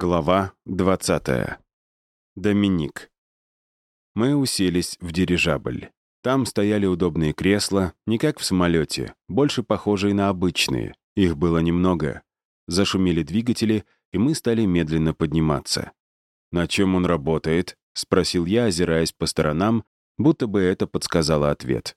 Глава 20. Доминик. Мы уселись в дирижабль. Там стояли удобные кресла, не как в самолете, больше похожие на обычные. Их было немного. Зашумели двигатели, и мы стали медленно подниматься. «На чем он работает?» — спросил я, озираясь по сторонам, будто бы это подсказало ответ.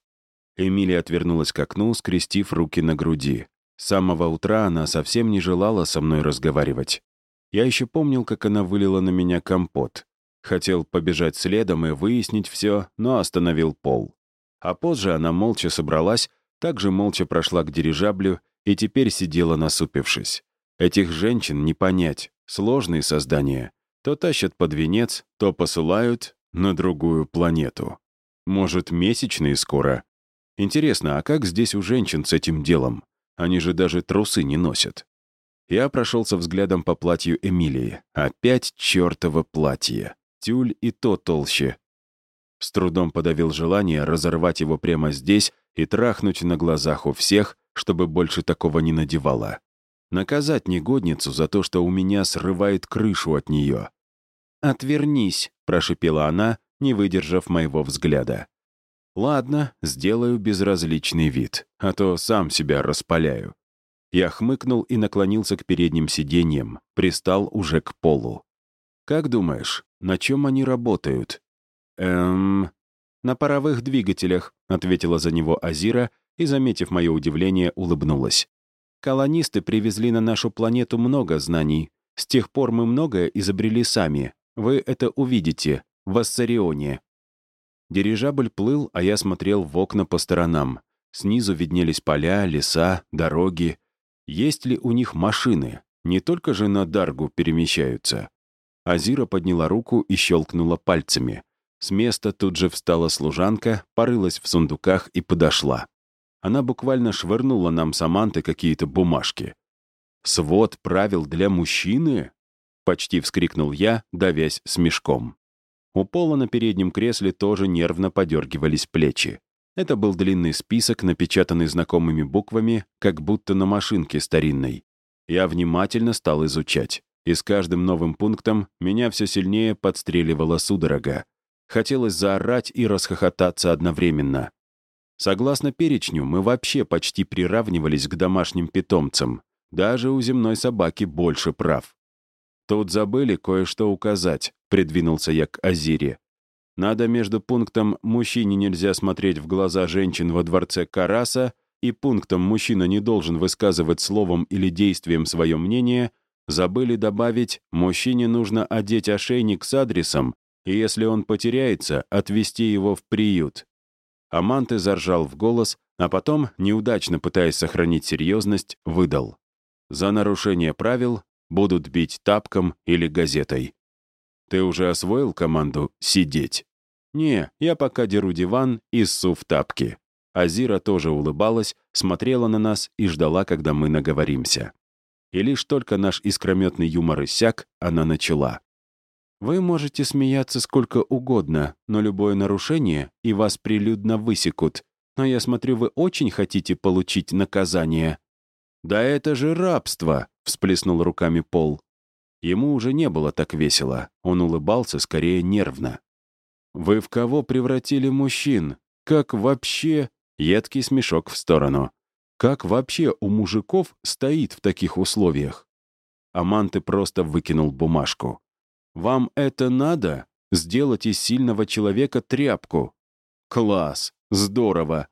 Эмилия отвернулась к окну, скрестив руки на груди. С самого утра она совсем не желала со мной разговаривать. Я еще помнил, как она вылила на меня компот. Хотел побежать следом и выяснить все, но остановил пол. А позже она молча собралась, также молча прошла к дирижаблю и теперь сидела насупившись. Этих женщин не понять, сложные создания. То тащат под венец, то посылают на другую планету. Может, месячные скоро? Интересно, а как здесь у женщин с этим делом? Они же даже трусы не носят. Я прошелся взглядом по платью Эмилии. Опять чертово платье. Тюль и то толще. С трудом подавил желание разорвать его прямо здесь и трахнуть на глазах у всех, чтобы больше такого не надевала. Наказать негодницу за то, что у меня срывает крышу от нее. «Отвернись», — прошипела она, не выдержав моего взгляда. «Ладно, сделаю безразличный вид, а то сам себя распаляю». Я хмыкнул и наклонился к передним сиденьям, пристал уже к полу. «Как думаешь, на чем они работают?» «Эм...» «На паровых двигателях», — ответила за него Азира и, заметив мое удивление, улыбнулась. Колонисты привезли на нашу планету много знаний. С тех пор мы многое изобрели сами. Вы это увидите в Ассарионе. Дирижабль плыл, а я смотрел в окна по сторонам. Снизу виднелись поля, леса, дороги. Есть ли у них машины? Не только же на Даргу перемещаются. Азира подняла руку и щелкнула пальцами. С места тут же встала служанка, порылась в сундуках и подошла. Она буквально швырнула нам с Аманты какие-то бумажки. «Свод правил для мужчины?» — почти вскрикнул я, давясь смешком. У Пола на переднем кресле тоже нервно подергивались плечи. Это был длинный список, напечатанный знакомыми буквами, как будто на машинке старинной. Я внимательно стал изучать. И с каждым новым пунктом меня все сильнее подстреливала судорога. Хотелось заорать и расхохотаться одновременно. Согласно перечню, мы вообще почти приравнивались к домашним питомцам. Даже у земной собаки больше прав. Тут забыли кое-что указать, придвинулся я к Азире. Надо между пунктом «мужчине нельзя смотреть в глаза женщин во дворце Караса» и пунктом «мужчина не должен высказывать словом или действием свое мнение» забыли добавить «мужчине нужно одеть ошейник с адресом, и если он потеряется, отвезти его в приют». Аманте заржал в голос, а потом, неудачно пытаясь сохранить серьезность, выдал. «За нарушение правил будут бить тапком или газетой». «Ты уже освоил команду «сидеть»?» «Не, я пока деру диван и ссу в тапки». Азира тоже улыбалась, смотрела на нас и ждала, когда мы наговоримся. И лишь только наш искрометный юмор иссяк, она начала. Вы можете смеяться сколько угодно, но любое нарушение, и вас прилюдно высекут. Но я смотрю, вы очень хотите получить наказание». «Да это же рабство!» — всплеснул руками Пол. Ему уже не было так весело. Он улыбался скорее нервно. «Вы в кого превратили мужчин? Как вообще...» Едкий смешок в сторону. «Как вообще у мужиков стоит в таких условиях?» Аманты просто выкинул бумажку. Вам это надо? Сделать из сильного человека тряпку. Класс! Здорово!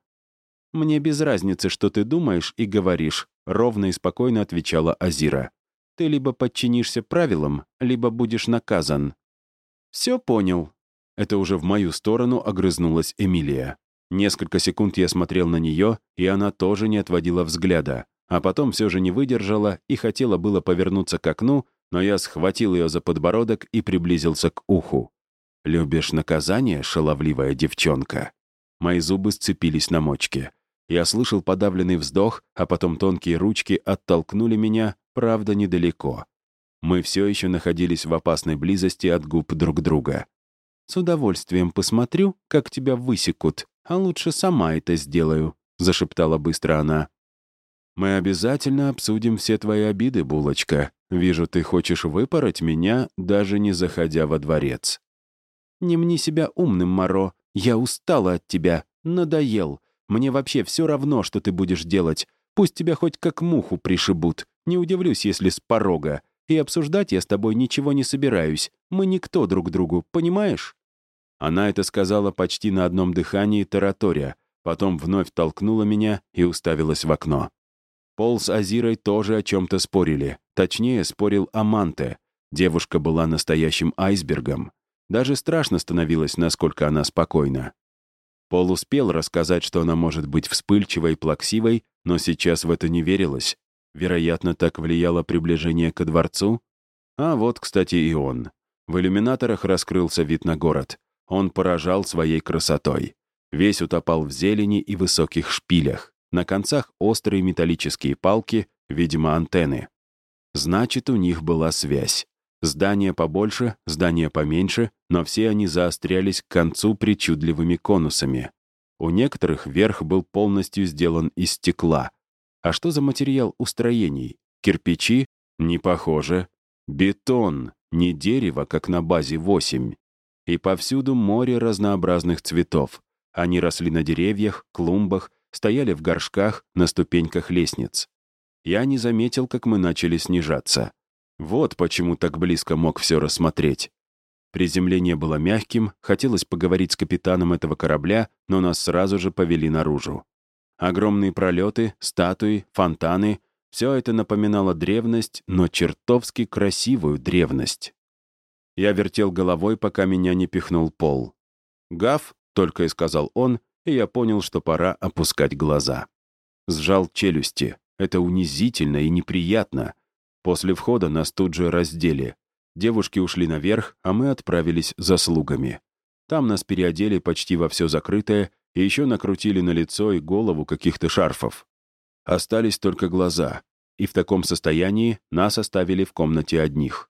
Мне без разницы, что ты думаешь и говоришь, ровно и спокойно отвечала Азира. Ты либо подчинишься правилам, либо будешь наказан. Все понял. Это уже в мою сторону огрызнулась Эмилия. Несколько секунд я смотрел на нее, и она тоже не отводила взгляда, а потом все же не выдержала и хотела было повернуться к окну, но я схватил ее за подбородок и приблизился к уху. «Любишь наказание, шаловливая девчонка?» Мои зубы сцепились на мочке. Я слышал подавленный вздох, а потом тонкие ручки оттолкнули меня, правда, недалеко. Мы все еще находились в опасной близости от губ друг друга. «С удовольствием посмотрю, как тебя высекут, а лучше сама это сделаю», — зашептала быстро она. «Мы обязательно обсудим все твои обиды, булочка. Вижу, ты хочешь выпороть меня, даже не заходя во дворец». «Не мне себя умным, Моро. Я устала от тебя. Надоел. Мне вообще все равно, что ты будешь делать. Пусть тебя хоть как муху пришибут. Не удивлюсь, если с порога. И обсуждать я с тобой ничего не собираюсь. Мы никто друг другу, понимаешь?» Она это сказала почти на одном дыхании таратория, потом вновь толкнула меня и уставилась в окно. Пол с Азирой тоже о чем-то спорили. Точнее, спорил Аманте. Девушка была настоящим айсбергом. Даже страшно становилось, насколько она спокойна. Пол успел рассказать, что она может быть вспыльчивой и плаксивой, но сейчас в это не верилось. Вероятно, так влияло приближение ко дворцу. А вот, кстати, и он. В иллюминаторах раскрылся вид на город. Он поражал своей красотой. Весь утопал в зелени и высоких шпилях. На концах острые металлические палки, видимо, антенны. Значит, у них была связь. Здания побольше, здания поменьше, но все они заострялись к концу причудливыми конусами. У некоторых верх был полностью сделан из стекла. А что за материал у строений? Кирпичи? Не похоже. Бетон, не дерево, как на базе 8. И повсюду море разнообразных цветов. Они росли на деревьях, клумбах, стояли в горшках, на ступеньках лестниц. Я не заметил, как мы начали снижаться. Вот почему так близко мог все рассмотреть. Приземление было мягким, хотелось поговорить с капитаном этого корабля, но нас сразу же повели наружу. Огромные пролеты, статуи, фонтаны — все это напоминало древность, но чертовски красивую древность. Я вертел головой, пока меня не пихнул пол. «Гав», — только и сказал он, и я понял, что пора опускать глаза. Сжал челюсти. Это унизительно и неприятно. После входа нас тут же раздели. Девушки ушли наверх, а мы отправились за слугами. Там нас переодели почти во все закрытое и еще накрутили на лицо и голову каких-то шарфов. Остались только глаза, и в таком состоянии нас оставили в комнате одних.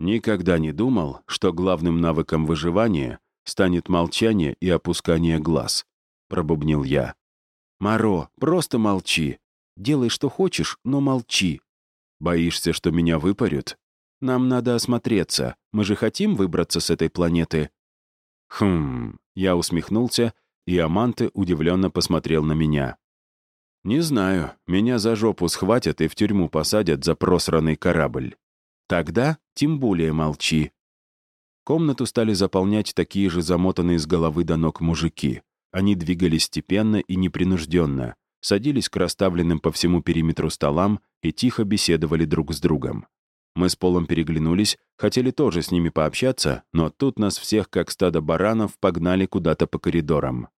Никогда не думал, что главным навыком выживания станет молчание и опускание глаз, пробубнил я. «Маро, просто молчи. Делай, что хочешь, но молчи. Боишься, что меня выпарют? Нам надо осмотреться. Мы же хотим выбраться с этой планеты». «Хм...» — я усмехнулся, и Аманте удивленно посмотрел на меня. «Не знаю. Меня за жопу схватят и в тюрьму посадят за просранный корабль. Тогда тем более молчи». Комнату стали заполнять такие же замотанные с головы до ног мужики. Они двигались степенно и непринужденно, садились к расставленным по всему периметру столам и тихо беседовали друг с другом. Мы с Полом переглянулись, хотели тоже с ними пообщаться, но тут нас всех, как стадо баранов, погнали куда-то по коридорам.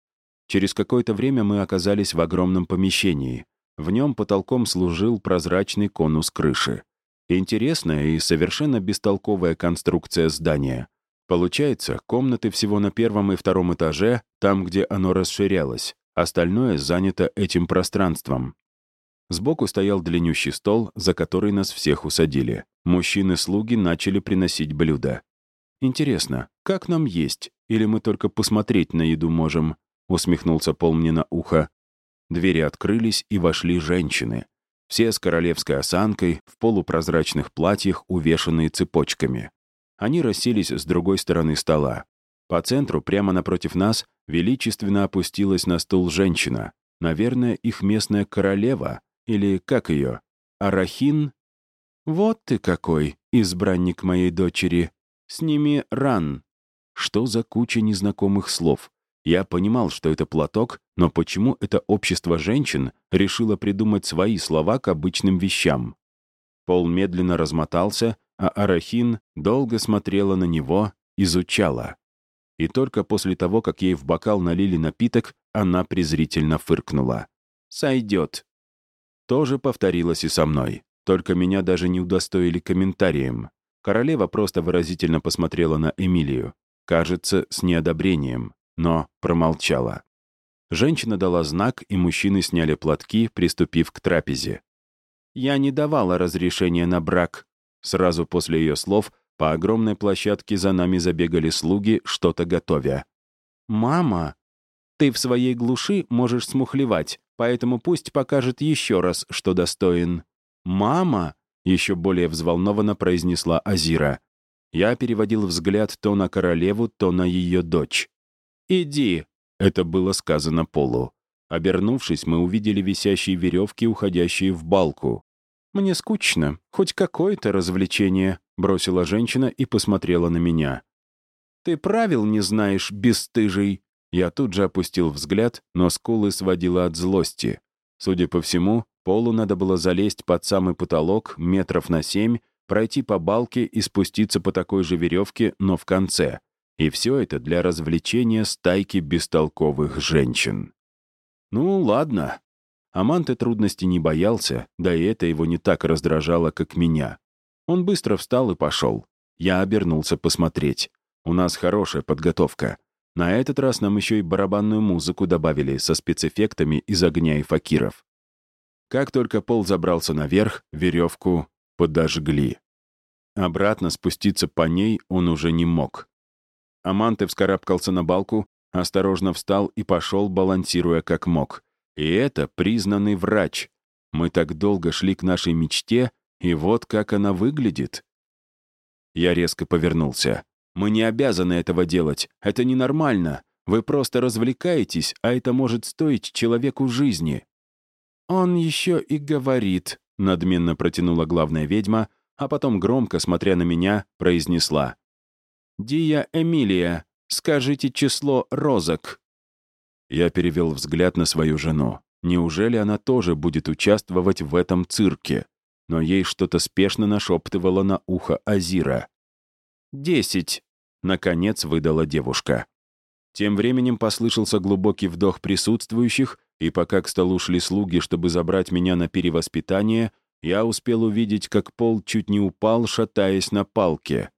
Через какое-то время мы оказались в огромном помещении. В нем потолком служил прозрачный конус крыши. Интересная и совершенно бестолковая конструкция здания. Получается, комнаты всего на первом и втором этаже, там, где оно расширялось. Остальное занято этим пространством. Сбоку стоял длиннющий стол, за который нас всех усадили. Мужчины-слуги начали приносить блюда. «Интересно, как нам есть? Или мы только посмотреть на еду можем?» — усмехнулся Пол мне на ухо. Двери открылись, и вошли женщины. Все с королевской осанкой, в полупрозрачных платьях, увешанные цепочками. Они расселись с другой стороны стола. По центру, прямо напротив нас, величественно опустилась на стул женщина. Наверное, их местная королева, или как ее, Арахин? Вот ты какой, избранник моей дочери. Сними ран. Что за куча незнакомых слов? Я понимал, что это платок, но почему это общество женщин решило придумать свои слова к обычным вещам? Пол медленно размотался, а Арахин долго смотрела на него, изучала и только после того, как ей в бокал налили напиток, она презрительно фыркнула. «Сойдет». То же повторилось и со мной. Только меня даже не удостоили комментарием. Королева просто выразительно посмотрела на Эмилию. Кажется, с неодобрением, но промолчала. Женщина дала знак, и мужчины сняли платки, приступив к трапезе. «Я не давала разрешения на брак». Сразу после ее слов по огромной площадке за нами забегали слуги, что-то готовя. «Мама, ты в своей глуши можешь смухлевать, поэтому пусть покажет еще раз, что достоин. «Мама!» — еще более взволнованно произнесла Азира. Я переводил взгляд то на королеву, то на ее дочь. «Иди!» — это было сказано Полу. Обернувшись, мы увидели висящие веревки, уходящие в балку. «Мне скучно. Хоть какое-то развлечение», — бросила женщина и посмотрела на меня. «Ты правил не знаешь, бесстыжий!» Я тут же опустил взгляд, но скулы сводила от злости. Судя по всему, Полу надо было залезть под самый потолок метров на семь, пройти по балке и спуститься по такой же веревке, но в конце. И все это для развлечения стайки бестолковых женщин. Ну, ладно. Аманте трудностей не боялся, да и это его не так раздражало, как меня. Он быстро встал и пошел. Я обернулся посмотреть. У нас хорошая подготовка. На этот раз нам еще и барабанную музыку добавили со спецэффектами из огня и факиров. Как только Пол забрался наверх, веревку подожгли. Обратно спуститься по ней он уже не мог. Аманте вскарабкался на балку, осторожно встал и пошел, балансируя как мог. И это признанный врач. Мы так долго шли к нашей мечте, и вот как она выглядит. Я резко повернулся. Мы не обязаны этого делать. Это ненормально. Вы просто развлекаетесь, а это может стоить человеку жизни». «Он еще и говорит», — надменно протянула главная ведьма, а потом громко, смотря на меня, произнесла. «Дия Эмилия, скажите число розок». Я перевел взгляд на свою жену. Неужели она тоже будет участвовать в этом цирке? Но ей что-то спешно нашептывало на ухо Азира. «Десять», — наконец выдала девушка. Тем временем послышался глубокий вдох присутствующих, и пока к столу шли слуги, чтобы забрать меня на перевоспитание, я успел увидеть, как пол чуть не упал, шатаясь на палке.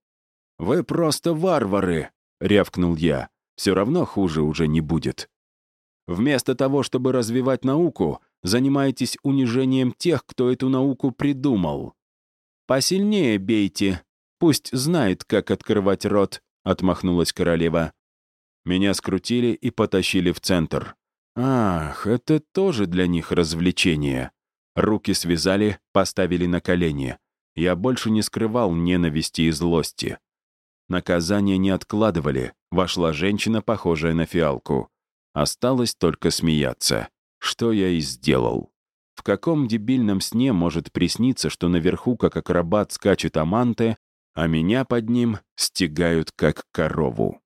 «Вы просто варвары!» — рявкнул я. «Все равно хуже уже не будет». Вместо того, чтобы развивать науку, занимаетесь унижением тех, кто эту науку придумал. Посильнее бейте, Пусть знает, как открывать рот», — отмахнулась королева. Меня скрутили и потащили в центр. Ах, это тоже для них развлечение. Руки связали, поставили на колени. Я больше не скрывал ненависти и злости. Наказание не откладывали. Вошла женщина, похожая на фиалку. Осталось только смеяться. Что я и сделал. В каком дебильном сне может присниться, что наверху, как акробат, скачет Аманте, а меня под ним стегают как корову.